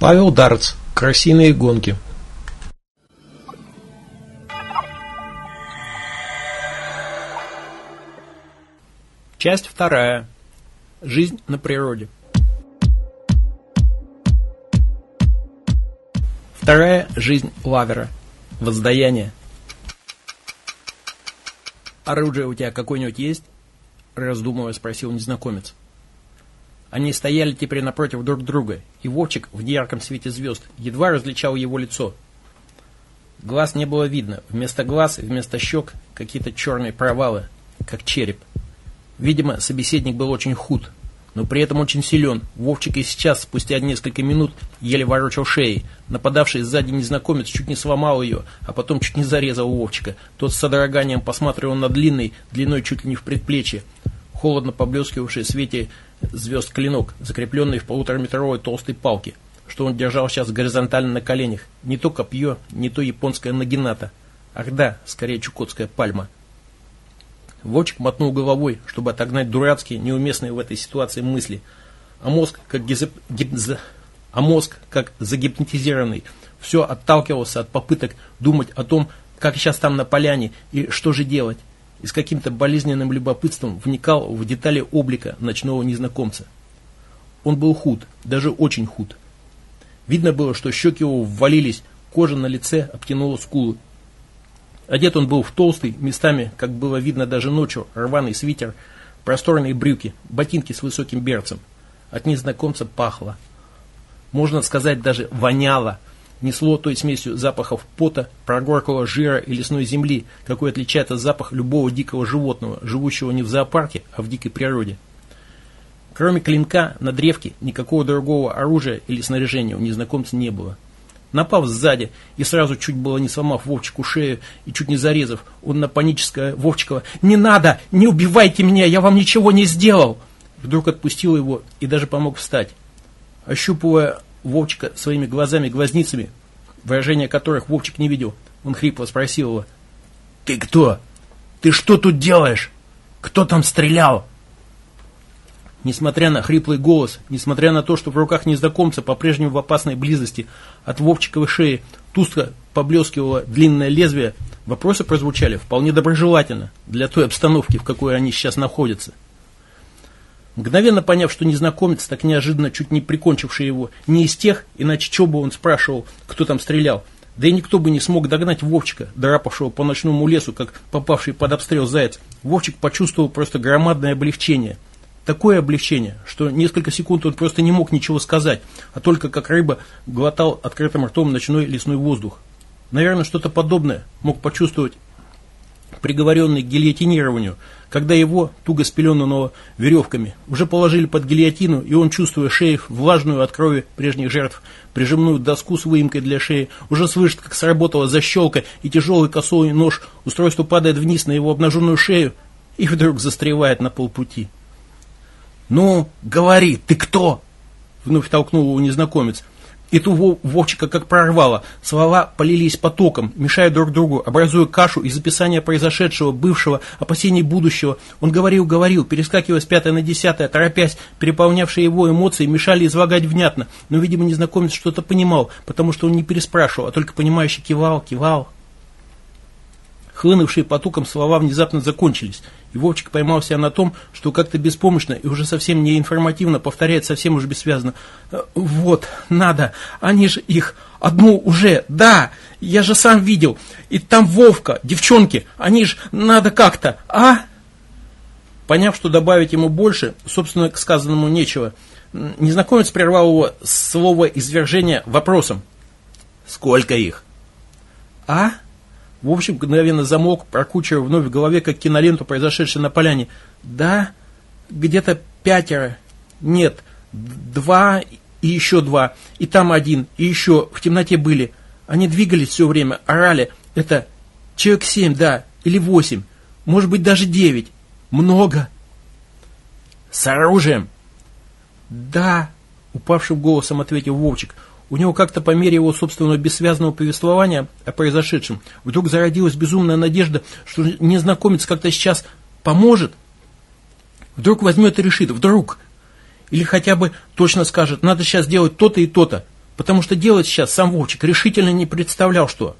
Павел Дарц. Крысиные гонки. Часть вторая. Жизнь на природе. Вторая жизнь лавера. Воздаяние. «Оружие у тебя какое-нибудь есть?» Раздумывая, спросил незнакомец. Они стояли теперь напротив друг друга, и Вовчик в неярком свете звезд едва различал его лицо. Глаз не было видно, вместо глаз и вместо щек какие-то черные провалы, как череп. Видимо, собеседник был очень худ, но при этом очень силен. Вовчик и сейчас, спустя несколько минут, еле ворочал шеей. Нападавший сзади незнакомец чуть не сломал ее, а потом чуть не зарезал Вовчика. Тот с содроганием посматривал на длинный, длиной чуть ли не в предплечье, холодно поблескивавший в свете звезд клинок, закрепленный в полутораметровой толстой палке, что он держал сейчас горизонтально на коленях. Не то копье, не то японская нагината. Ах да, скорее чукотская пальма. Вовчик мотнул головой, чтобы отогнать дурацкие, неуместные в этой ситуации мысли. А мозг, как, гизеп... гипз... а мозг, как загипнотизированный, все отталкивался от попыток думать о том, как сейчас там на поляне и что же делать и с каким-то болезненным любопытством вникал в детали облика ночного незнакомца. Он был худ, даже очень худ. Видно было, что щеки его ввалились, кожа на лице обтянула скулы. Одет он был в толстый, местами, как было видно даже ночью, рваный свитер, просторные брюки, ботинки с высоким берцем. От незнакомца пахло. Можно сказать, даже воняло – несло той смесью запахов пота, прогорклого жира и лесной земли, какой отличает от запах любого дикого животного, живущего не в зоопарке, а в дикой природе. Кроме клинка на древке никакого другого оружия или снаряжения у незнакомца не было. Напав сзади и сразу чуть было не сломав Вовчику шею и чуть не зарезав, он на паническое Вовчикова «Не надо! Не убивайте меня! Я вам ничего не сделал!» Вдруг отпустил его и даже помог встать. Ощупывая Вовчика своими глазами-глазницами, выражения которых Вовчик не видел. Он хрипло спросил его. «Ты кто? Ты что тут делаешь? Кто там стрелял?» Несмотря на хриплый голос, несмотря на то, что в руках незнакомца по-прежнему в опасной близости от Вовчиковой шеи тускло поблескивало длинное лезвие, вопросы прозвучали вполне доброжелательно для той обстановки, в какой они сейчас находятся. Мгновенно поняв, что незнакомец, так неожиданно чуть не прикончивший его, не из тех, иначе что бы он спрашивал, кто там стрелял, да и никто бы не смог догнать Вовчика, драпавшего по ночному лесу, как попавший под обстрел заяц. Вовчик почувствовал просто громадное облегчение. Такое облегчение, что несколько секунд он просто не мог ничего сказать, а только как рыба глотал открытым ртом ночной лесной воздух. Наверное, что-то подобное мог почувствовать приговоренный к гильотинированию, когда его, туго спеленанного веревками, уже положили под гильотину, и он, чувствуя шеей влажную от крови прежних жертв, прижимную доску с выемкой для шеи, уже слышит, как сработала защелка, и тяжелый косой нож, устройство падает вниз на его обнаженную шею, и вдруг застревает на полпути. «Ну, говори, ты кто?» Вновь толкнул его незнакомец. И ту Вовчика как прорвало. Слова полились потоком, мешая друг другу, образуя кашу из описания произошедшего, бывшего, опасений будущего. Он говорил, говорил, перескакивая с пятой на десятое, торопясь, переполнявшие его эмоции, мешали излагать внятно. Но, видимо, незнакомец что-то понимал, потому что он не переспрашивал, а только понимающе кивал, кивал. Хлынувшие потоком слова внезапно закончились, и Вовчик поймал себя на том, что как-то беспомощно и уже совсем не информативно повторяет совсем уж бессвязно. «Э, «Вот, надо, они же их одну уже, да, я же сам видел, и там Вовка, девчонки, они же надо как-то, а?» Поняв, что добавить ему больше, собственно, к сказанному нечего, незнакомец прервал его слово извержения вопросом. «Сколько их?» «А?» В общем, мгновенно замолк, прокручивая вновь в голове, как киноленту, произошедшую на поляне. Да, где-то пятеро. Нет, два и еще два. И там один, и еще в темноте были. Они двигались все время, орали. Это человек семь, да, или восемь. Может быть, даже девять. Много. С оружием? Да, упавшим голосом ответил Вовчик. У него как-то по мере его собственного бессвязного повествования о произошедшем вдруг зародилась безумная надежда, что незнакомец как-то сейчас поможет. Вдруг возьмет и решит, вдруг. Или хотя бы точно скажет, надо сейчас делать то-то и то-то. потому что делать сейчас сам Вовчик решительно не представлял, что.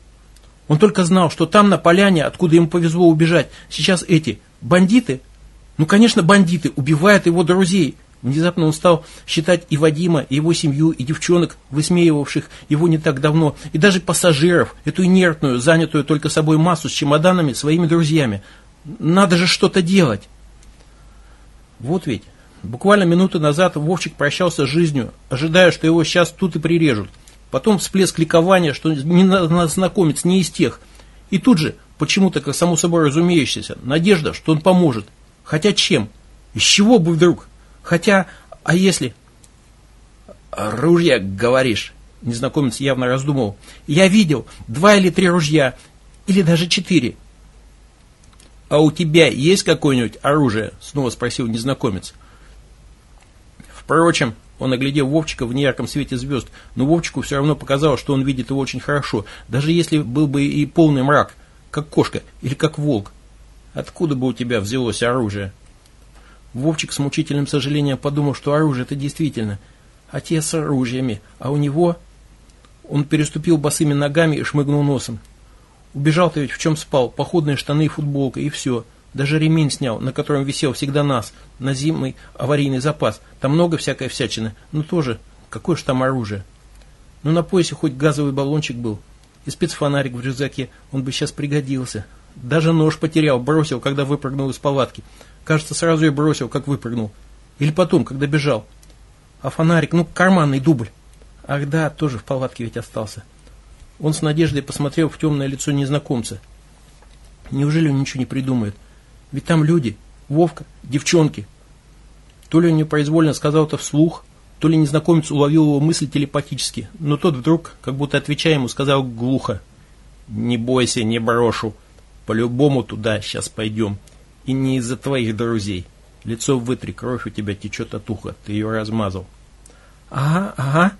Он только знал, что там, на поляне, откуда ему повезло убежать, сейчас эти бандиты, ну, конечно, бандиты, убивают его друзей. Внезапно он стал считать и Вадима, и его семью, и девчонок, высмеивавших его не так давно, и даже пассажиров, эту инертную, занятую только собой массу с чемоданами, своими друзьями. Надо же что-то делать. Вот ведь, буквально минуту назад Вовчик прощался с жизнью, ожидая, что его сейчас тут и прирежут. Потом всплеск ликования, что знакомец не из тех. И тут же, почему-то, как само собой разумеющееся, надежда, что он поможет. Хотя чем? Из чего бы вдруг? Хотя, а если... Ружья, говоришь? Незнакомец явно раздумывал. Я видел два или три ружья, или даже четыре. «А у тебя есть какое-нибудь оружие?» — снова спросил незнакомец. Впрочем, он оглядел Вовчика в неярком свете звезд, но Вовчику все равно показалось, что он видит его очень хорошо, даже если был бы и полный мрак, как кошка или как волк. Откуда бы у тебя взялось оружие? Вовчик с мучительным сожалением подумал, что оружие это действительно. А те с оружиями, а у него... Он переступил босыми ногами и шмыгнул носом. Убежал-то ведь в чем спал, походные штаны и футболка, и все. Даже ремень снял, на котором висел всегда нас, на зимний аварийный запас. Там много всякой всячины, но тоже, какое ж там оружие. Ну на поясе хоть газовый баллончик был, и спецфонарик в рюкзаке, он бы сейчас пригодился. Даже нож потерял, бросил, когда выпрыгнул из палатки. Кажется, сразу и бросил, как выпрыгнул. Или потом, когда бежал. А фонарик, ну, карманный дубль. Ах да, тоже в палатке ведь остался. Он с надеждой посмотрел в темное лицо незнакомца. Неужели он ничего не придумает? Ведь там люди, Вовка, девчонки. То ли он непроизвольно сказал это вслух, то ли незнакомец уловил его мысль телепатически, но тот вдруг, как будто отвечая ему, сказал глухо. «Не бойся, не брошу. По-любому туда сейчас пойдем. И не из-за твоих друзей. Лицо вытри, кровь у тебя течет от уха, ты ее размазал». «Ага, ага»,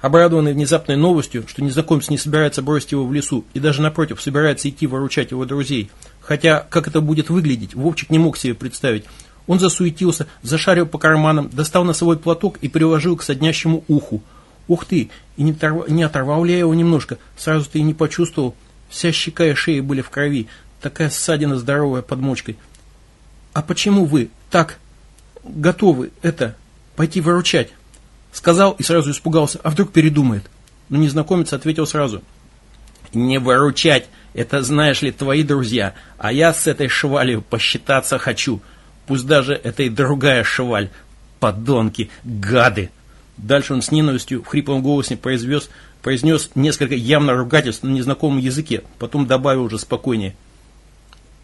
Обрадованный внезапной новостью, что незнакомец не собирается бросить его в лесу и даже напротив собирается идти выручать его друзей, хотя как это будет выглядеть, Вовчик не мог себе представить. Он засуетился, зашарил по карманам, достал носовой платок и приложил к соднящему уху. Ух ты, и не, оторв... не оторвал ли я его немножко, сразу ты и не почувствовал. Вся щека и шея были в крови, такая ссадина здоровая под мочкой. А почему вы так готовы это пойти выручать? Сказал и сразу испугался, а вдруг передумает. Но незнакомец ответил сразу. Не выручать, это знаешь ли твои друзья, а я с этой швалью посчитаться хочу. Пусть даже это и другая шваль. Подонки, гады. Дальше он с ненавистью в хриплом голосе произвез, произнес несколько явно ругательств на незнакомом языке, потом добавил уже спокойнее.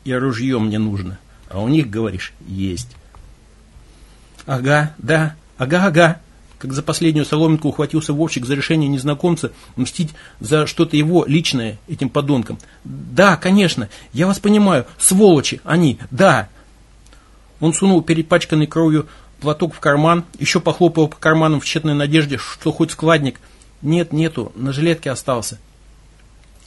И ружье мне нужно. А у них, говоришь, есть. Ага, да, ага-ага, как за последнюю соломинку ухватился Вовчик за решение незнакомца мстить за что-то его личное этим подонкам. «Да, конечно, я вас понимаю, сволочи они, да!» Он сунул перепачканный кровью платок в карман, еще похлопал по карманам в тщетной надежде, что хоть складник. Нет, нету, на жилетке остался.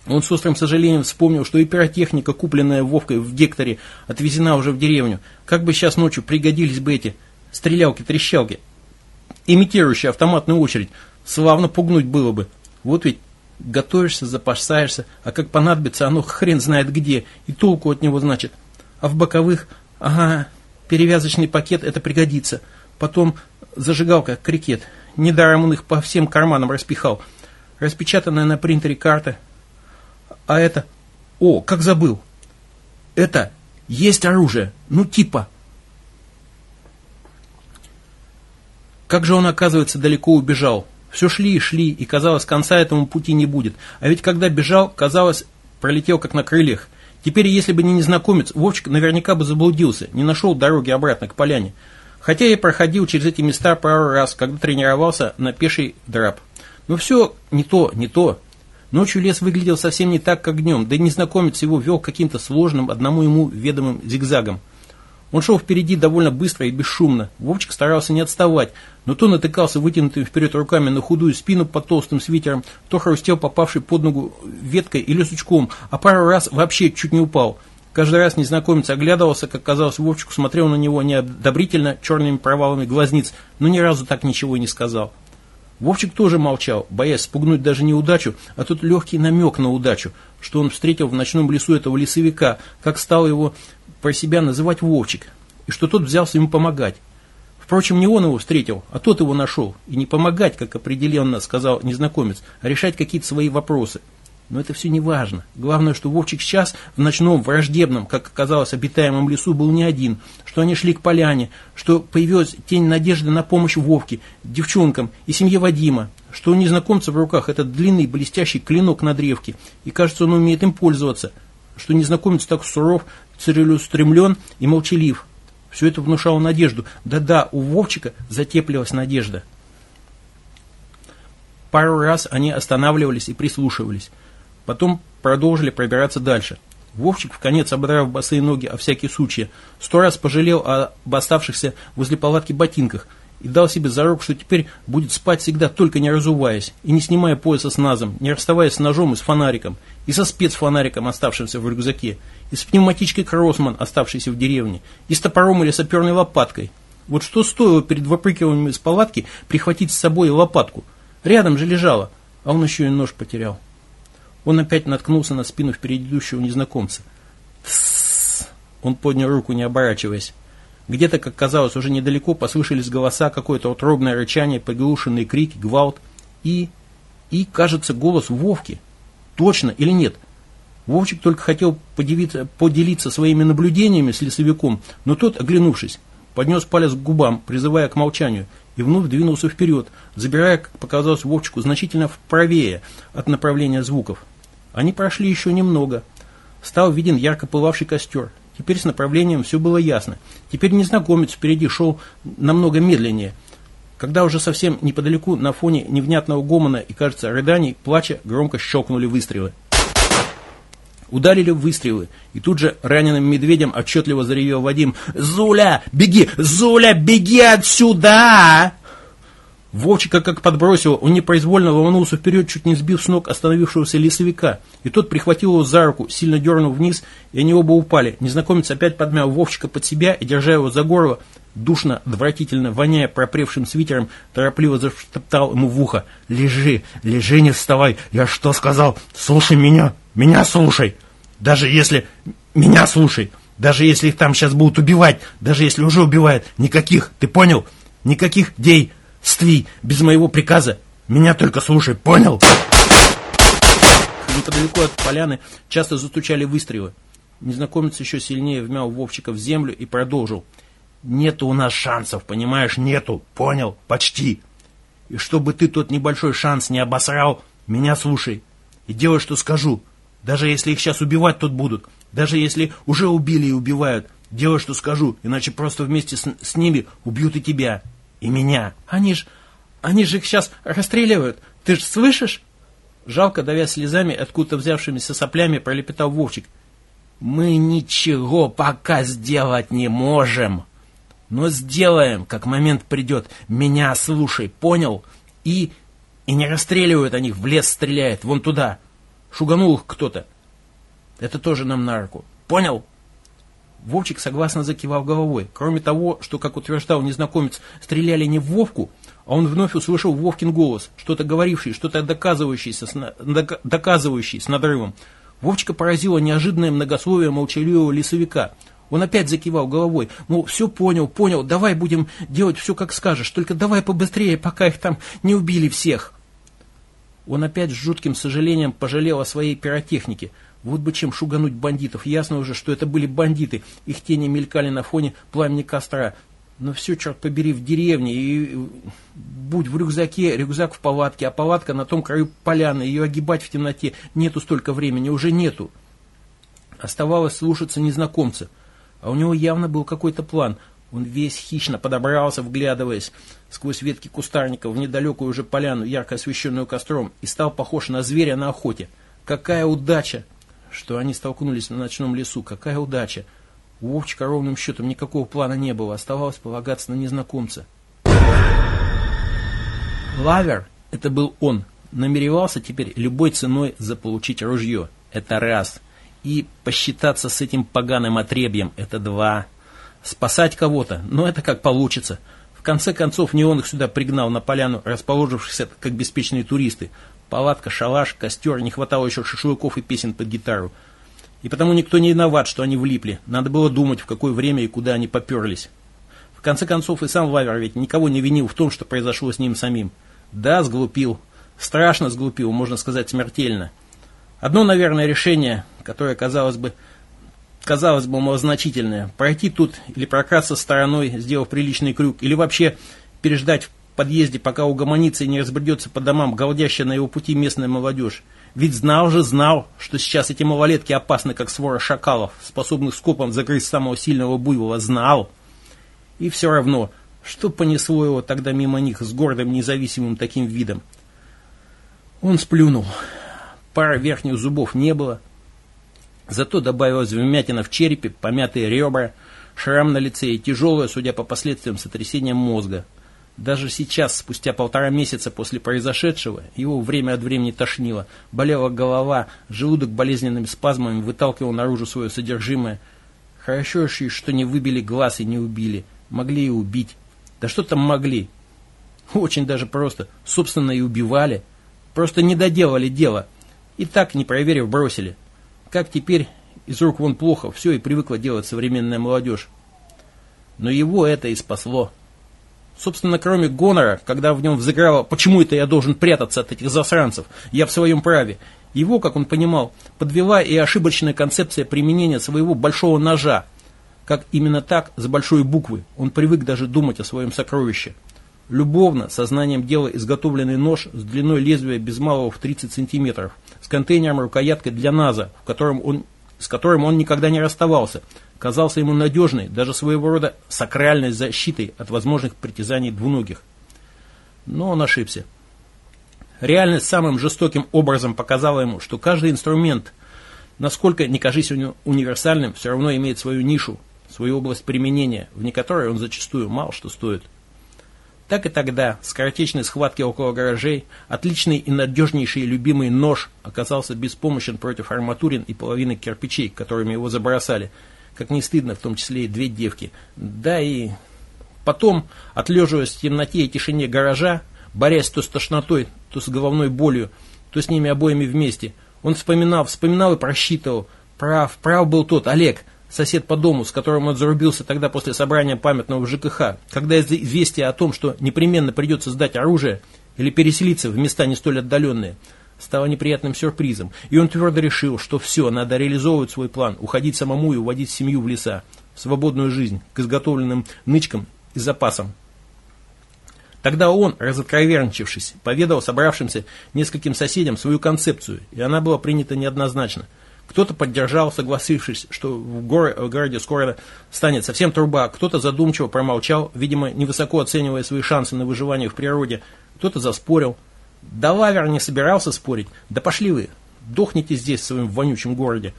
Он с острым сожалением вспомнил, что и пиротехника, купленная Вовкой в Гекторе, отвезена уже в деревню. Как бы сейчас ночью пригодились бы эти стрелялки-трещалки имитирующий автоматную очередь. Славно пугнуть было бы. Вот ведь готовишься, запасаешься, а как понадобится, оно хрен знает где, и толку от него значит. А в боковых, ага, перевязочный пакет, это пригодится. Потом зажигалка, крикет. Недаром он их по всем карманам распихал. Распечатанная на принтере карта. А это... О, как забыл. Это есть оружие. Ну, типа. Как же он, оказывается, далеко убежал? Все шли и шли, и казалось, конца этому пути не будет. А ведь когда бежал, казалось, пролетел как на крыльях. Теперь, если бы не незнакомец, Вовчик наверняка бы заблудился, не нашел дороги обратно к поляне. Хотя я проходил через эти места пару раз, когда тренировался на пеший драп. Но все не то, не то. Ночью лес выглядел совсем не так, как днем, да и незнакомец его вел каким-то сложным, одному ему ведомым зигзагом. Он шел впереди довольно быстро и бесшумно. Вовчик старался не отставать, но то натыкался вытянутыми вперед руками на худую спину под толстым свитером, то хрустел попавший под ногу веткой или сучком, а пару раз вообще чуть не упал. Каждый раз незнакомец оглядывался, как казалось Вовчику, смотрел на него неодобрительно черными провалами глазниц, но ни разу так ничего и не сказал. Вовчик тоже молчал, боясь спугнуть даже не удачу, а тот легкий намек на удачу, что он встретил в ночном лесу этого лесовика, как стал его про себя называть Вовчик, и что тот взялся ему помогать. Впрочем, не он его встретил, а тот его нашел. И не помогать, как определенно сказал незнакомец, а решать какие-то свои вопросы. Но это все не важно. Главное, что Вовчик сейчас в ночном, враждебном, как оказалось, обитаемом лесу был не один, что они шли к поляне, что появилась тень надежды на помощь Вовке, девчонкам и семье Вадима, что у незнакомца в руках этот длинный блестящий клинок на древке, и кажется, он умеет им пользоваться, что незнакомец так суров, целеустремлен и молчалив, все это внушало надежду. Да-да, у Вовчика затеплилась надежда. Пару раз они останавливались и прислушивались. Потом продолжили пробираться дальше. Вовчик, в конец ободрав босые ноги о всякие сучья, сто раз пожалел об оставшихся возле палатки ботинках – и дал себе зарок, что теперь будет спать всегда, только не разуваясь, и не снимая пояса с назом, не расставаясь с ножом и с фонариком, и со спецфонариком, оставшимся в рюкзаке, и с пневматичкой Кроссман, оставшейся в деревне, и с топором или саперной лопаткой. Вот что стоило перед выпрыгиванием из палатки прихватить с собой лопатку? Рядом же лежала, а он еще и нож потерял. Он опять наткнулся на спину впереди незнакомца. Тссс! Он поднял руку, не оборачиваясь. Где-то, как казалось, уже недалеко послышались голоса, какое-то утробное рычание, приглушенные крики, гвалт. И, и, кажется, голос Вовки. Точно или нет? Вовчик только хотел поделиться своими наблюдениями с лесовиком, но тот, оглянувшись, поднес палец к губам, призывая к молчанию, и вновь двинулся вперед, забирая, как показалось Вовчику, значительно вправее от направления звуков. Они прошли еще немного. Стал виден ярко пылавший костер, Теперь с направлением все было ясно. Теперь незнакомец впереди шел намного медленнее. Когда уже совсем неподалеку на фоне невнятного гомона и, кажется, рыданий, плача, громко щелкнули выстрелы. Ударили выстрелы, и тут же раненым медведем отчетливо заревел Вадим «Зуля, беги! Зуля, беги отсюда!» Вовчика как подбросил, он непроизвольно ломанулся вперед, чуть не сбив с ног остановившегося лесовика. И тот прихватил его за руку, сильно дернув вниз, и они оба упали. Незнакомец опять подмял Вовчика под себя и, держа его за горло, душно, отвратительно, воняя пропревшим свитером, торопливо заштоптал ему в ухо. «Лежи, лежи, не вставай! Я что сказал? Слушай меня! Меня слушай! Даже если... Меня слушай! Даже если их там сейчас будут убивать, даже если уже убивают, никаких, ты понял? Никаких дей!» Ствий, без моего приказа. Меня только слушай, понял? Неподалеку от поляны часто застучали выстрелы. Незнакомец еще сильнее вмял Вовчика в землю и продолжил. Нету у нас шансов, понимаешь, нету, понял, почти. И чтобы ты тот небольшой шанс не обосрал, меня слушай. И делай, что скажу. Даже если их сейчас убивать тут будут, даже если уже убили и убивают, делай, что скажу, иначе просто вместе с, с ними убьют и тебя. И меня. Они ж... Они же их сейчас расстреливают. Ты ж слышишь? Жалко, давя слезами, откуда-то взявшимися соплями, пролепетал Вовчик. Мы ничего пока сделать не можем. Но сделаем, как момент придет. Меня слушай, понял? И... И не расстреливают они, в лес стреляет, вон туда. Шуганул их кто-то. Это тоже нам на руку. Понял? Вовчик согласно закивал головой. Кроме того, что, как утверждал незнакомец, стреляли не в Вовку, а он вновь услышал Вовкин голос, что-то говоривший, что-то доказывающий с, доказывающий с надрывом. Вовчика поразило неожиданное многословие молчаливого лесовика. Он опять закивал головой. Ну, все понял, понял, давай будем делать все, как скажешь, только давай побыстрее, пока их там не убили всех. Он опять с жутким сожалением пожалел о своей пиротехнике. Вот бы чем шугануть бандитов. Ясно уже, что это были бандиты. Их тени мелькали на фоне пламени костра. Но все, черт побери, в деревне. И будь в рюкзаке, рюкзак в палатке, а палатка на том краю поляны. Ее огибать в темноте нету столько времени, уже нету. Оставалось слушаться незнакомца. А у него явно был какой-то план. Он весь хищно подобрался, вглядываясь сквозь ветки кустарника в недалекую уже поляну, ярко освещенную костром, и стал похож на зверя на охоте. Какая удача! Что они столкнулись на ночном лесу. Какая удача! У Вовчика ровным счетом никакого плана не было, оставалось полагаться на незнакомца. Лавер, это был он, намеревался теперь любой ценой заполучить ружье. Это раз. И посчитаться с этим поганым отребьем. Это два. Спасать кого-то, но это как получится. В конце концов, не он их сюда пригнал на поляну, расположившихся как беспечные туристы. Палатка, шалаш, костер, не хватало еще шашлыков и песен под гитару. И потому никто не виноват, что они влипли. Надо было думать, в какое время и куда они поперлись. В конце концов, и сам Вавер ведь никого не винил в том, что произошло с ним самим. Да, сглупил. Страшно сглупил, можно сказать, смертельно. Одно, наверное, решение, которое, казалось бы, казалось бы, малозначительное. Пройти тут или прокрасться стороной, сделав приличный крюк, или вообще переждать подъезде, пока угомонится и не разбредется по домам голдящая на его пути местная молодежь. Ведь знал же, знал, что сейчас эти малолетки опасны, как свора шакалов, способных скопом закрыть самого сильного буйвола. Знал. И все равно, что понесло его тогда мимо них с гордым независимым таким видом? Он сплюнул. Пара верхних зубов не было, Зато добавилась вмятина в черепе, помятые ребра, шрам на лице и тяжелое, судя по последствиям, сотрясение мозга. Даже сейчас, спустя полтора месяца после произошедшего, его время от времени тошнило, болела голова, желудок болезненными спазмами выталкивал наружу свое содержимое. Хорошо, что не выбили глаз и не убили. Могли и убить. Да что там могли? Очень даже просто. Собственно, и убивали. Просто не доделали дело. И так, не проверив, бросили. Как теперь из рук вон плохо, все и привыкла делать современная молодежь. Но его это и спасло. Собственно, кроме гонора, когда в нем взыграло «почему это я должен прятаться от этих засранцев? Я в своем праве», его, как он понимал, подвела и ошибочная концепция применения своего большого ножа. Как именно так, с большой буквы, он привык даже думать о своем сокровище. Любовно, сознанием дела изготовленный нож с длиной лезвия без малого в 30 сантиметров, с контейнером рукояткой для НАЗа, в котором он, с которым он никогда не расставался, казался ему надежной, даже своего рода сакральной защитой от возможных притязаний двуногих. Но он ошибся. Реальность самым жестоким образом показала ему, что каждый инструмент, насколько не кажись универсальным, все равно имеет свою нишу, свою область применения, вне которой он зачастую мало что стоит. Так и тогда, в скоротечной схватке около гаражей, отличный и надежнейший любимый нож оказался беспомощен против арматурин и половины кирпичей, которыми его забросали. Как не стыдно, в том числе и две девки. Да и потом, отлеживаясь в темноте и тишине гаража, борясь то с тошнотой, то с головной болью, то с ними обоими вместе, он вспоминал, вспоминал и просчитывал. Прав, прав был тот, Олег, сосед по дому, с которым он зарубился тогда после собрания памятного ЖКХ, когда известие о том, что непременно придется сдать оружие или переселиться в места не столь отдаленные, стало неприятным сюрпризом. И он твердо решил, что все, надо реализовывать свой план, уходить самому и уводить семью в леса, в свободную жизнь, к изготовленным нычкам и запасам. Тогда он, разоткровенчившись, поведал собравшимся нескольким соседям свою концепцию, и она была принята неоднозначно – кто-то поддержал, согласившись, что в, горе, в городе скоро станет совсем труба. Кто-то задумчиво промолчал, видимо, невысоко оценивая свои шансы на выживание в природе. Кто-то заспорил. Да Лавер не собирался спорить. Да пошли вы, дохните здесь в своем вонючем городе.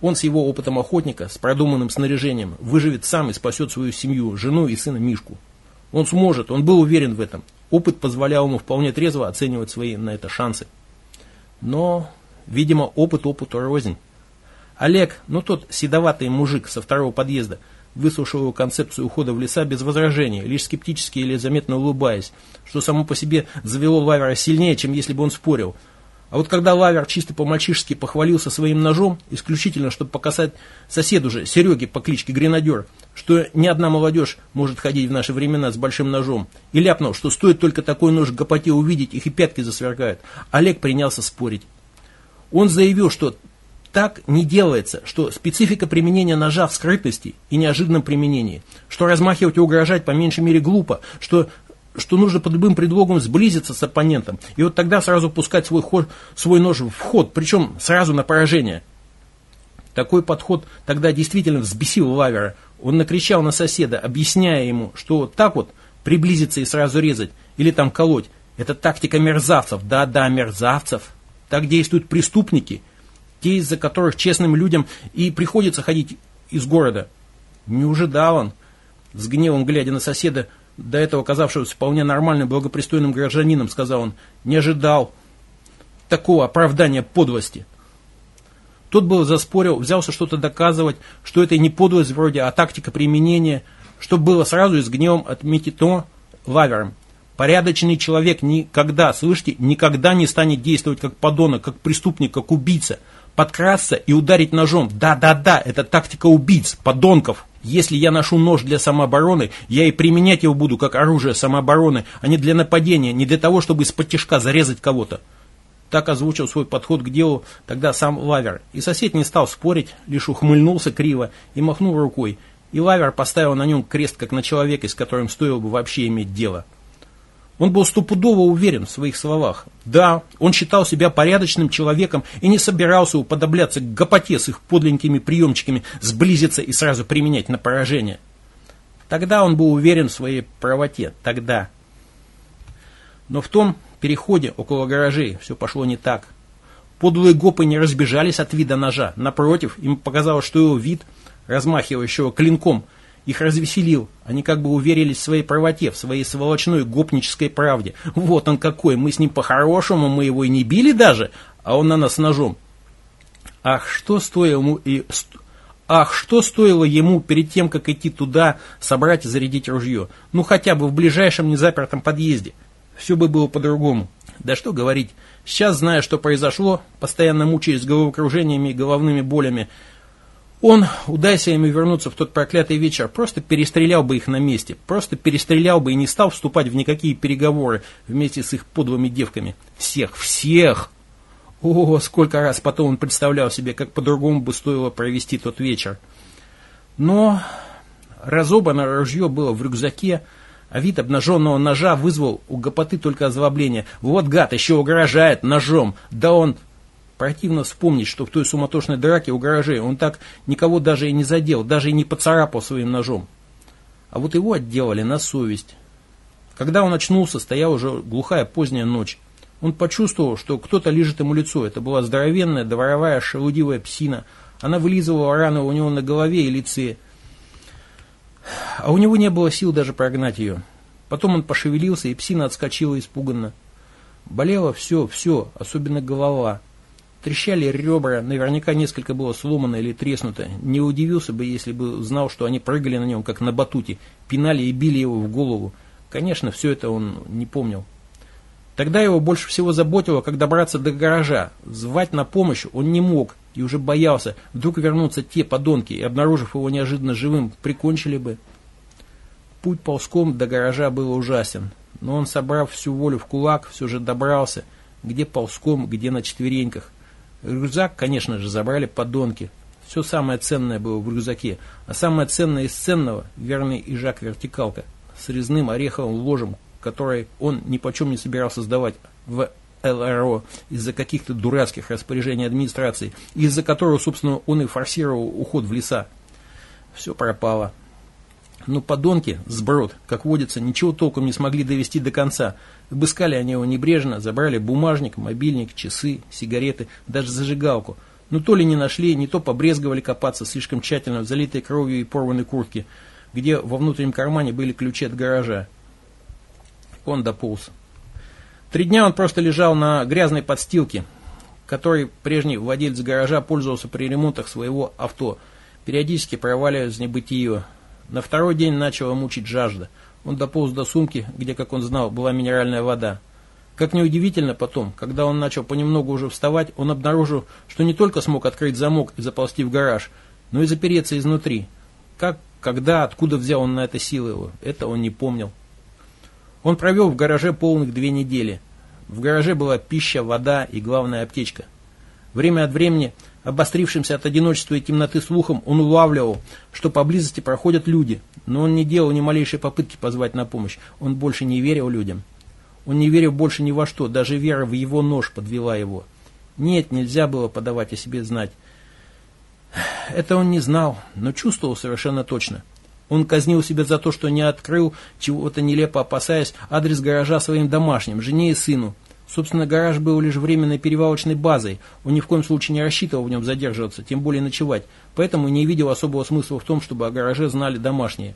Он с его опытом охотника, с продуманным снаряжением, выживет сам и спасет свою семью, жену и сына Мишку. Он сможет, он был уверен в этом. Опыт позволял ему вполне трезво оценивать свои на это шансы. Но Видимо, опыт опыту рознь. Олег, ну тот седоватый мужик со второго подъезда, выслушал его концепцию ухода в леса без возражений, лишь скептически или заметно улыбаясь, что само по себе завело Лавера сильнее, чем если бы он спорил. А вот когда Лавер чисто по-мальчишески похвалился своим ножом, исключительно, чтобы показать соседу же, Сереге по кличке Гренадер, что ни одна молодежь может ходить в наши времена с большим ножом, и ляпнул, что стоит только такой нож в гопоте увидеть, их и пятки засверкают, Олег принялся спорить. Он заявил, что так не делается, что специфика применения ножа в скрытности и неожиданном применении, что размахивать и угрожать по меньшей мере глупо, что, что нужно под любым предлогом сблизиться с оппонентом, и вот тогда сразу пускать свой, ход, свой нож в ход, причем сразу на поражение. Такой подход тогда действительно взбесил Лавера. Он накричал на соседа, объясняя ему, что так вот приблизиться и сразу резать, или там колоть, это тактика мерзавцев, да-да, мерзавцев. Так действуют преступники, те, из-за которых честным людям и приходится ходить из города. Не ожидал он, с гневом глядя на соседа, до этого казавшегося вполне нормальным, благопристойным гражданином, сказал он, не ожидал такого оправдания подлости. Тот был заспорил, взялся что-то доказывать, что это не подлость вроде, а тактика применения. чтобы было сразу и с гневом отметено лавером. Порядочный человек никогда, слышите, никогда не станет действовать как подонок, как преступник, как убийца. Подкрасться и ударить ножом. Да-да-да, это тактика убийц, подонков. Если я ношу нож для самообороны, я и применять его буду как оружие самообороны, а не для нападения, не для того, чтобы исподтишка зарезать кого-то. Так озвучил свой подход к делу тогда сам Лавер. И сосед не стал спорить, лишь ухмыльнулся криво и махнул рукой. И Лавер поставил на нем крест, как на человека, с которым стоило бы вообще иметь дело. Он был стопудово уверен в своих словах. Да, он считал себя порядочным человеком и не собирался уподобляться гопоте с их подленькими приемчиками, сблизиться и сразу применять на поражение. Тогда он был уверен в своей правоте. Тогда. Но в том переходе около гаражей все пошло не так. Подлые гопы не разбежались от вида ножа. Напротив, им показалось, что его вид, размахивающего клинком, их развеселил. Они как бы уверились в своей правоте, в своей сволочной гопнической правде. Вот он какой, мы с ним по-хорошему, мы его и не били даже, а он на нас ножом. Ах, что стоило ему и... Ах, что стоило ему перед тем, как идти туда, собрать и зарядить ружье? Ну, хотя бы в ближайшем незапертом подъезде. Все бы было по-другому. Да что говорить, сейчас, зная, что произошло, постоянно мучаясь головокружениями и головными болями, он, удайся ему вернуться в тот проклятый вечер, просто перестрелял бы их на месте, просто перестрелял бы и не стал вступать в никакие переговоры вместе с их подлыми девками. Всех, всех! О, сколько раз потом он представлял себе, как по-другому бы стоило провести тот вечер. Но разобранное ружье было в рюкзаке, а вид обнаженного ножа вызвал у гопоты только озлобление. Вот гад еще угрожает ножом, да он Противно вспомнить, что в той суматошной драке у гаражей он так никого даже и не задел, даже и не поцарапал своим ножом. А вот его отделали на совесть. Когда он очнулся, стояла уже глухая поздняя ночь. Он почувствовал, что кто-то лежит ему лицо. Это была здоровенная, дворовая, шелудивая псина. Она вылизывала раны у него на голове и лице. А у него не было сил даже прогнать ее. Потом он пошевелился, и псина отскочила испуганно. Болело все, все, особенно голова. Трещали ребра, наверняка несколько было сломано или треснуто. Не удивился бы, если бы знал, что они прыгали на нем, как на батуте, пинали и били его в голову. Конечно, все это он не помнил. Тогда его больше всего заботило, как добраться до гаража. Звать на помощь он не мог и уже боялся. Вдруг вернутся те подонки и, обнаружив его неожиданно живым, прикончили бы. Путь ползком до гаража был ужасен. Но он, собрав всю волю в кулак, все же добрался. Где ползком, где на четвереньках. Рюкзак, конечно же, забрали подонки. Все самое ценное было в рюкзаке. А самое ценное из ценного – верный ижак вертикалка с резным ореховым ложем, который он ни почем не собирался сдавать в ЛРО из-за каких-то дурацких распоряжений администрации, из-за которого, собственно, он и форсировал уход в леса. Все пропало. Но подонки, сброд, как водится, ничего толком не смогли довести до конца. Обыскали они его небрежно, забрали бумажник, мобильник, часы, сигареты, даже зажигалку. Но то ли не нашли, не то побрезговали копаться слишком тщательно в залитой кровью и порванной куртке, где во внутреннем кармане были ключи от гаража. Он дополз. Три дня он просто лежал на грязной подстилке, которой прежний владелец гаража пользовался при ремонтах своего авто, периодически проваливаясь в небытие, на второй день начала мучить жажда. Он дополз до сумки, где, как он знал, была минеральная вода. Как неудивительно потом, когда он начал понемногу уже вставать, он обнаружил, что не только смог открыть замок и заползти в гараж, но и запереться изнутри. Как, когда, откуда взял он на это силы его, это он не помнил. Он провел в гараже полных две недели. В гараже была пища, вода и, главная, аптечка. Время от времени Обострившимся от одиночества и темноты слухом, он улавливал, что поблизости проходят люди, но он не делал ни малейшей попытки позвать на помощь. Он больше не верил людям. Он не верил больше ни во что, даже вера в его нож подвела его. Нет, нельзя было подавать о себе знать. Это он не знал, но чувствовал совершенно точно. Он казнил себя за то, что не открыл, чего-то нелепо опасаясь, адрес гаража своим домашним, жене и сыну. Собственно, гараж был лишь временной перевалочной базой. Он ни в коем случае не рассчитывал в нем задерживаться, тем более ночевать. Поэтому не видел особого смысла в том, чтобы о гараже знали домашние.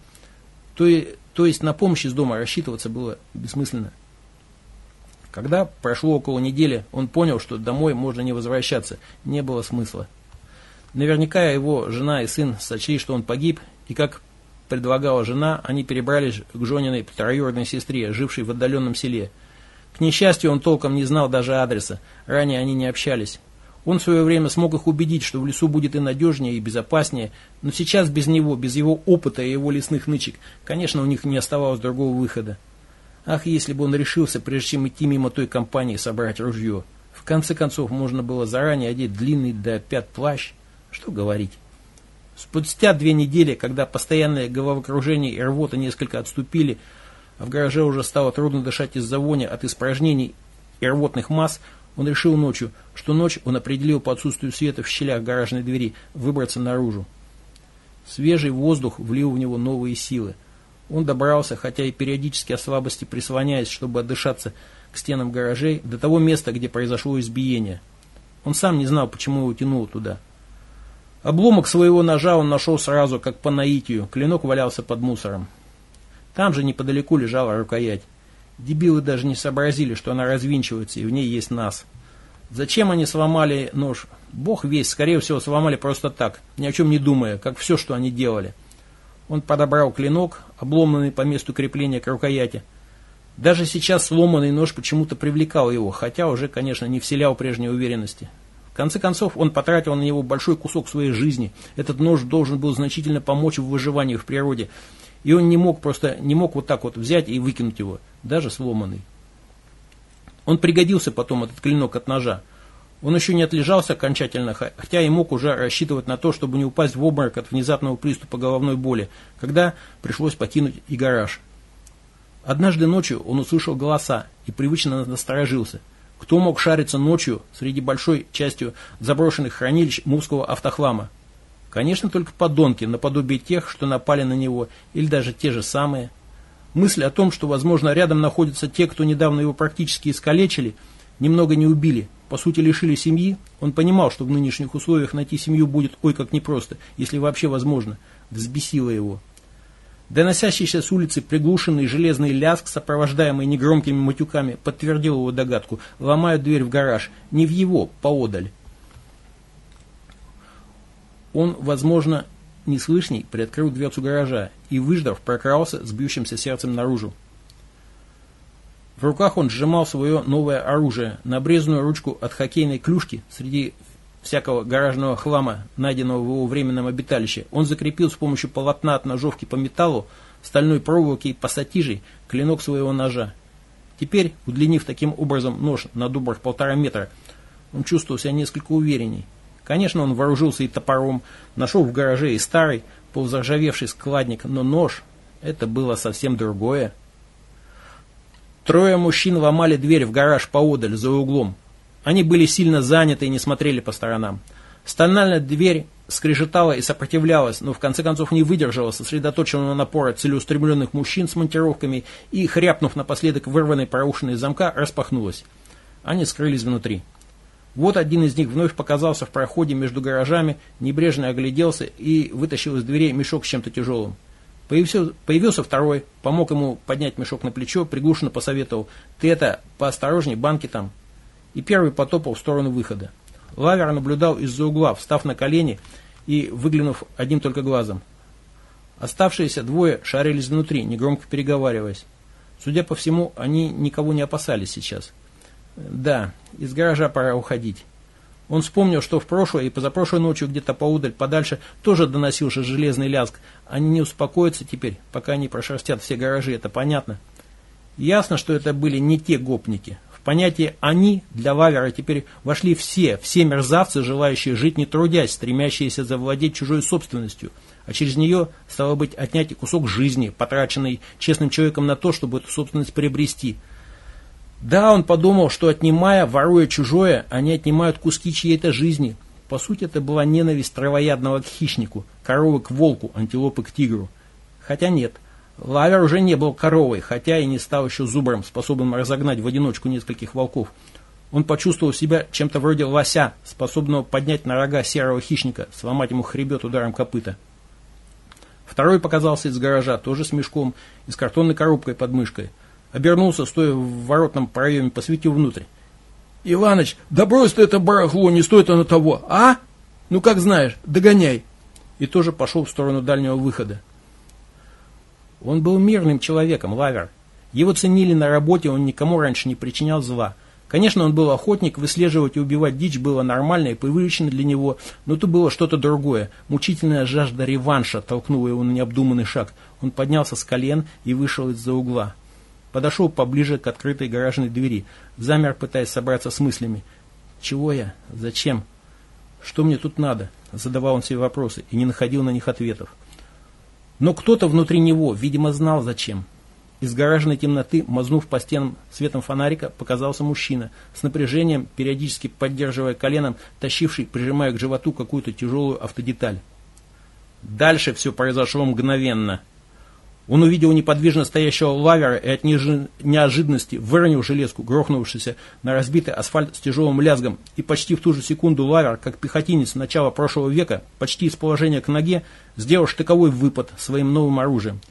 То, и, то есть на помощь из дома рассчитываться было бессмысленно. Когда прошло около недели, он понял, что домой можно не возвращаться. Не было смысла. Наверняка его жена и сын сочли, что он погиб, и как предлагала жена, они перебрались к Жониной троюродной сестре, жившей в отдаленном селе. К несчастью, он толком не знал даже адреса, ранее они не общались. Он в свое время смог их убедить, что в лесу будет и надежнее, и безопаснее, но сейчас без него, без его опыта и его лесных нычек, конечно, у них не оставалось другого выхода. Ах, если бы он решился, прежде чем идти мимо той компании, собрать ружье. В конце концов, можно было заранее одеть длинный до пят плащ. Что говорить. Спустя две недели, когда постоянное головокружение и рвота несколько отступили, а в гараже уже стало трудно дышать из-за вони от испражнений и рвотных масс, он решил ночью, что ночь он определил по отсутствию света в щелях гаражной двери, выбраться наружу. Свежий воздух влил в него новые силы. Он добрался, хотя и периодически о слабости прислоняясь, чтобы отдышаться к стенам гаражей, до того места, где произошло избиение. Он сам не знал, почему его тянуло туда. Обломок своего ножа он нашел сразу, как по наитию. Клинок валялся под мусором. Там же неподалеку лежала рукоять. Дебилы даже не сообразили, что она развинчивается, и в ней есть нас. Зачем они сломали нож? Бог весь, скорее всего, сломали просто так, ни о чем не думая, как все, что они делали. Он подобрал клинок, обломанный по месту крепления к рукояти. Даже сейчас сломанный нож почему-то привлекал его, хотя уже, конечно, не вселял прежней уверенности. В конце концов, он потратил на него большой кусок своей жизни. Этот нож должен был значительно помочь в выживании в природе. И он не мог просто, не мог вот так вот взять и выкинуть его, даже сломанный. Он пригодился потом, этот клинок от ножа. Он еще не отлежался окончательно, хотя и мог уже рассчитывать на то, чтобы не упасть в обморок от внезапного приступа головной боли, когда пришлось покинуть и гараж. Однажды ночью он услышал голоса и привычно насторожился. Кто мог шариться ночью среди большой частью заброшенных хранилищ мувского автохлама? Конечно, только подонки, наподобие тех, что напали на него, или даже те же самые. Мысль о том, что, возможно, рядом находятся те, кто недавно его практически искалечили, немного не убили, по сути лишили семьи, он понимал, что в нынешних условиях найти семью будет ой как непросто, если вообще возможно, взбесило его. Доносящийся с улицы приглушенный железный ляск, сопровождаемый негромкими матюками, подтвердил его догадку. Ломают дверь в гараж. Не в его, поодаль. Он, возможно, неслышней приоткрыл дверцу гаража и, выждав, прокрался с бьющимся сердцем наружу. В руках он сжимал свое новое оружие, набрезанную ручку от хоккейной клюшки среди всякого гаражного хлама, найденного в его временном обиталище. Он закрепил с помощью полотна от ножовки по металлу, стальной проволоки и пассатижей клинок своего ножа. Теперь, удлинив таким образом нож на дубрах полтора метра, он чувствовал себя несколько уверенней. Конечно, он вооружился и топором, нашел в гараже и старый, полузаржавевший складник, но нож – это было совсем другое. Трое мужчин ломали дверь в гараж поодаль, за углом. Они были сильно заняты и не смотрели по сторонам. Стальная дверь скрежетала и сопротивлялась, но в конце концов не выдержала сосредоточенного напора целеустремленных мужчин с монтировками и, хряпнув напоследок вырванной проушиной замка, распахнулась. Они скрылись внутри. Вот один из них вновь показался в проходе между гаражами, небрежно огляделся и вытащил из дверей мешок с чем-то тяжелым. Появился, появился второй, помог ему поднять мешок на плечо, приглушенно посоветовал, ты это, поосторожней, банки там. И первый потопал в сторону выхода. Лавер наблюдал из-за угла, встав на колени и выглянув одним только глазом. Оставшиеся двое шарились внутри, негромко переговариваясь. Судя по всему, они никого не опасались сейчас. Да, из гаража пора уходить. Он вспомнил, что в прошлой и позапрошлой ночью где-то поудаль, подальше, тоже доносился железный лязг. Они не успокоятся теперь, пока они прошерстят все гаражи, это понятно. Ясно, что это были не те гопники. В понятие «они» для Вавера теперь вошли все, все мерзавцы, желающие жить не трудясь, стремящиеся завладеть чужой собственностью, а через нее, стало быть, отнять и кусок жизни, потраченный честным человеком на то, чтобы эту собственность приобрести – да, он подумал, что отнимая, воруя чужое, они отнимают куски чьей-то жизни. По сути, это была ненависть травоядного к хищнику, коровы к волку, антилопы к тигру. Хотя нет, Лавер уже не был коровой, хотя и не стал еще зубром, способным разогнать в одиночку нескольких волков. Он почувствовал себя чем-то вроде лося, способного поднять на рога серого хищника, сломать ему хребет ударом копыта. Второй показался из гаража, тоже с мешком и с картонной коробкой под мышкой – Обернулся, стоя в воротном проеме, посветил внутрь. «Иваныч, да брось ты это барахло, не стоит оно того, а? Ну как знаешь, догоняй!» И тоже пошел в сторону дальнего выхода. Он был мирным человеком, Лавер. Его ценили на работе, он никому раньше не причинял зла. Конечно, он был охотник, выслеживать и убивать дичь было нормально и привычно для него, но тут было что-то другое. Мучительная жажда реванша толкнула его на необдуманный шаг. Он поднялся с колен и вышел из-за угла. Подошел поближе к открытой гаражной двери, замер, пытаясь собраться с мыслями. «Чего я? Зачем? Что мне тут надо?» Задавал он себе вопросы и не находил на них ответов. Но кто-то внутри него, видимо, знал зачем. Из гаражной темноты, мазнув по стенам светом фонарика, показался мужчина, с напряжением, периодически поддерживая коленом, тащивший, прижимая к животу какую-то тяжелую автодеталь. Дальше все произошло мгновенно. Он увидел неподвижно стоящего лавера и от неожиданности выронил железку, грохнувшуюся на разбитый асфальт с тяжелым лязгом, и почти в ту же секунду лавер, как пехотинец начала прошлого века, почти из положения к ноге, сделал штыковой выпад своим новым оружием –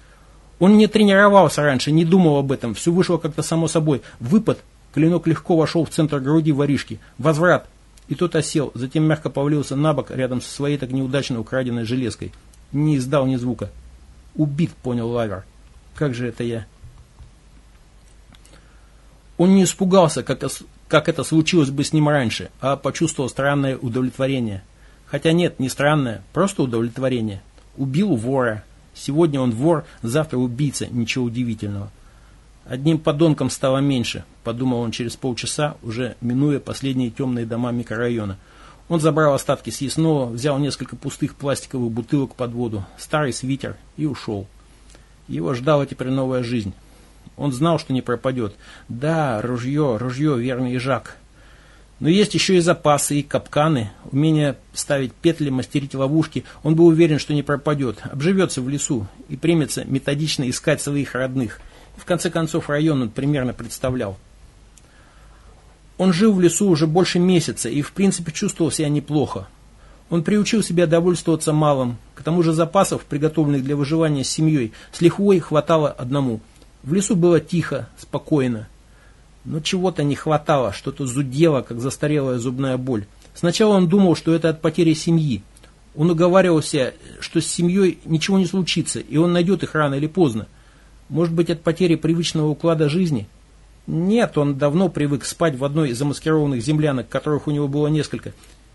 он не тренировался раньше, не думал об этом, все вышло как-то само собой. Выпад, клинок легко вошел в центр груди воришки. Возврат. И тот осел, затем мягко повалился на бок рядом со своей так неудачно украденной железкой. Не издал ни звука. Убит, понял Лавер. Как же это я? Он не испугался, как, как это случилось бы с ним раньше, а почувствовал странное удовлетворение. Хотя нет, не странное, просто удовлетворение. Убил вора, Сегодня он вор, завтра убийца, ничего удивительного. Одним подонком стало меньше, подумал он через полчаса, уже минуя последние темные дома микрорайона. Он забрал остатки съестного, взял несколько пустых пластиковых бутылок под воду, старый свитер и ушел. Его ждала теперь новая жизнь. Он знал, что не пропадет. Да, ружье, ружье, верный ежак. Но есть еще и запасы, и капканы, умение ставить петли, мастерить ловушки. Он был уверен, что не пропадет, обживется в лесу и примется методично искать своих родных. В конце концов район он примерно представлял. Он жил в лесу уже больше месяца и в принципе чувствовал себя неплохо. Он приучил себя довольствоваться малым, к тому же запасов, приготовленных для выживания с семьей, с лихвой хватало одному. В лесу было тихо, спокойно. Но чего-то не хватало, что-то зудело, как застарелая зубная боль. Сначала он думал, что это от потери семьи. Он уговаривался, что с семьей ничего не случится, и он найдет их рано или поздно. Может быть, от потери привычного уклада жизни? Нет, он давно привык спать в одной из замаскированных землянок, которых у него было несколько,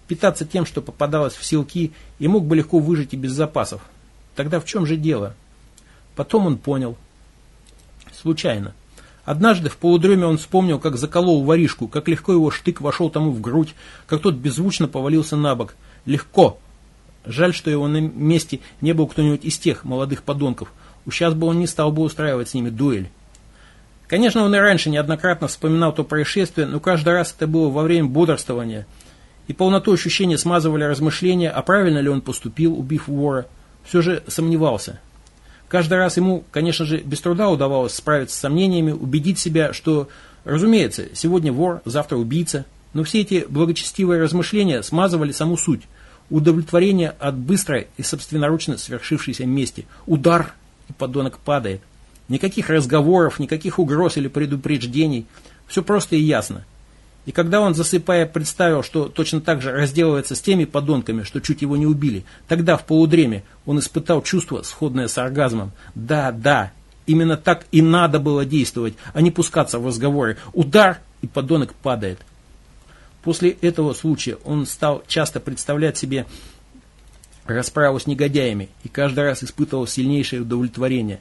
питаться тем, что попадалось в селки, и мог бы легко выжить и без запасов. Тогда в чем же дело? Потом он понял. Случайно. Однажды в полудреме он вспомнил, как заколол воришку, как легко его штык вошел тому в грудь, как тот беззвучно повалился на бок. Легко. Жаль, что его на месте не был кто-нибудь из тех молодых подонков. Сейчас бы он не стал бы устраивать с ними дуэль. Конечно, он и раньше неоднократно вспоминал то происшествие, но каждый раз это было во время бодрствования. И полноту ощущения смазывали размышления, а правильно ли он поступил, убив вора. Все же сомневался. Каждый раз ему, конечно же, без труда удавалось справиться с сомнениями, убедить себя, что, разумеется, сегодня вор, завтра убийца. Но все эти благочестивые размышления смазывали саму суть. Удовлетворение от быстрой и собственноручно свершившейся мести. Удар, и подонок падает. Никаких разговоров, никаких угроз или предупреждений. Все просто и ясно. И когда он, засыпая, представил, что точно так же разделывается с теми подонками, что чуть его не убили, тогда в полудреме он испытал чувство, сходное с оргазмом. Да, да, именно так и надо было действовать, а не пускаться в разговоры. Удар, и подонок падает. После этого случая он стал часто представлять себе расправу с негодяями и каждый раз испытывал сильнейшее удовлетворение.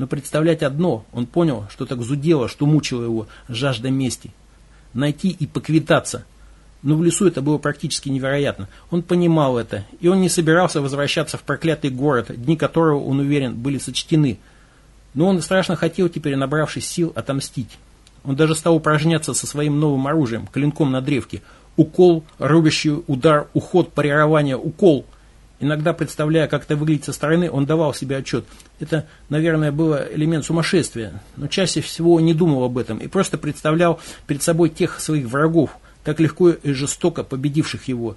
Но представлять одно, он понял, что так зудело, что мучило его жажда мести найти и поквитаться. Но в лесу это было практически невероятно. Он понимал это, и он не собирался возвращаться в проклятый город, дни которого, он уверен, были сочтены. Но он страшно хотел теперь, набравшись сил, отомстить. Он даже стал упражняться со своим новым оружием, клинком на древке. Укол, рубящий удар, уход, парирование, укол – Иногда, представляя, как это выглядит со стороны, он давал себе отчет. Это, наверное, было элемент сумасшествия, но чаще всего не думал об этом и просто представлял перед собой тех своих врагов, так легко и жестоко победивших его.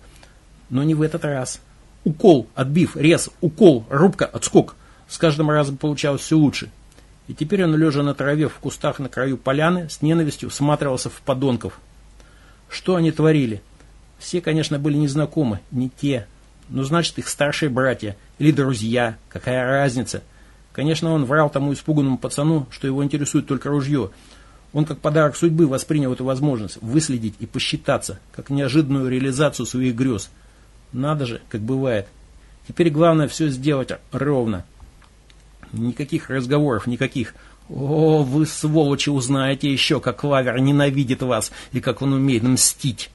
Но не в этот раз. Укол, отбив, рез, укол, рубка, отскок. С каждым разом получалось все лучше. И теперь он, лежа на траве в кустах на краю поляны, с ненавистью всматривался в подонков. Что они творили? Все, конечно, были незнакомы, не те, ну, значит, их старшие братья или друзья, какая разница. Конечно, он врал тому испуганному пацану, что его интересует только ружье. Он как подарок судьбы воспринял эту возможность выследить и посчитаться, как неожиданную реализацию своих грез. Надо же, как бывает. Теперь главное все сделать ровно. Никаких разговоров, никаких. О, вы, сволочи, узнаете еще, как Лавер ненавидит вас и как он умеет мстить.